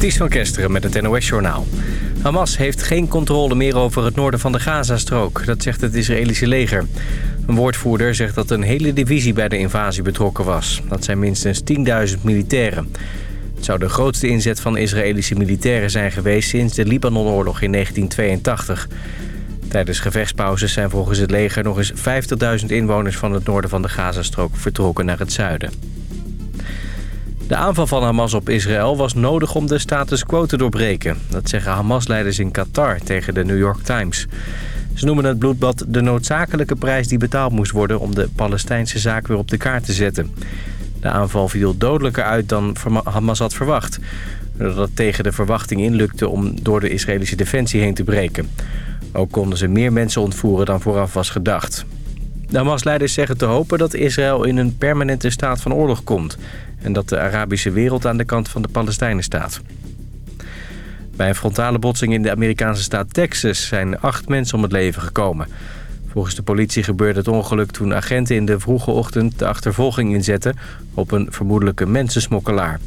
Ties van Kesteren met het NOS-journaal. Hamas heeft geen controle meer over het noorden van de Gazastrook. Dat zegt het Israëlische leger. Een woordvoerder zegt dat een hele divisie bij de invasie betrokken was. Dat zijn minstens 10.000 militairen. Het zou de grootste inzet van Israëlische militairen zijn geweest... sinds de Libanonoorlog in 1982. Tijdens gevechtspauzes zijn volgens het leger nog eens 50.000 inwoners... van het noorden van de Gazastrook vertrokken naar het zuiden. De aanval van Hamas op Israël was nodig om de status quo te doorbreken. Dat zeggen Hamas-leiders in Qatar tegen de New York Times. Ze noemen het bloedbad de noodzakelijke prijs die betaald moest worden... om de Palestijnse zaak weer op de kaart te zetten. De aanval viel dodelijker uit dan Hamas had verwacht. Doordat het tegen de verwachting inlukte om door de Israëlische defensie heen te breken. Ook konden ze meer mensen ontvoeren dan vooraf was gedacht. De Hamas-leiders zeggen te hopen dat Israël in een permanente staat van oorlog komt... en dat de Arabische wereld aan de kant van de Palestijnen staat. Bij een frontale botsing in de Amerikaanse staat Texas zijn acht mensen om het leven gekomen. Volgens de politie gebeurde het ongeluk toen agenten in de vroege ochtend de achtervolging inzetten op een vermoedelijke mensensmokkelaar.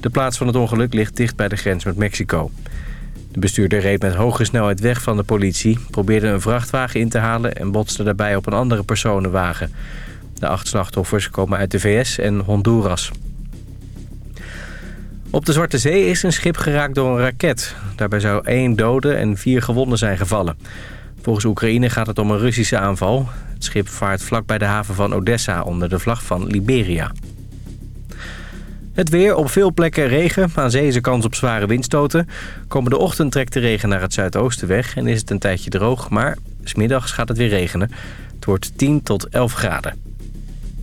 De plaats van het ongeluk ligt dicht bij de grens met Mexico. De bestuurder reed met hoge snelheid weg van de politie, probeerde een vrachtwagen in te halen en botste daarbij op een andere personenwagen. De acht slachtoffers komen uit de VS en Honduras. Op de Zwarte Zee is een schip geraakt door een raket. Daarbij zou één dode en vier gewonden zijn gevallen. Volgens Oekraïne gaat het om een Russische aanval. Het schip vaart vlak bij de haven van Odessa onder de vlag van Liberia. Het weer, op veel plekken regen. Aan zee is er kans op zware windstoten. Komende ochtend trekt de regen naar het zuidoosten weg en is het een tijdje droog. Maar smiddags gaat het weer regenen. Het wordt 10 tot 11 graden.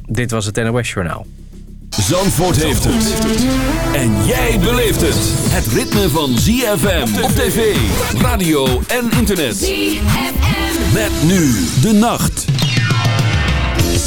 Dit was het NOS Journaal. Zandvoort heeft het. En jij beleeft het. Het ritme van ZFM op tv, radio en internet. ZFM. Met nu de nacht.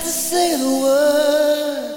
to say the word.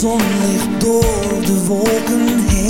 Zon door de wolken heen.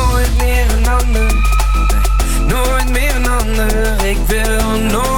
Ik wil nooit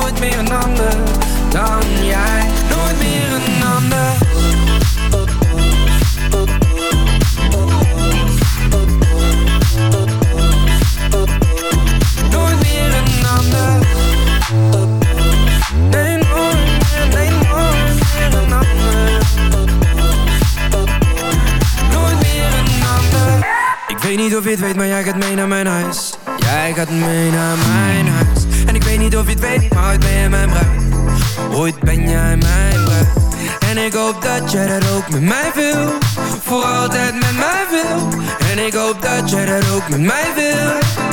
jij dat ook met mij wil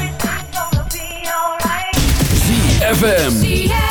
ZFM.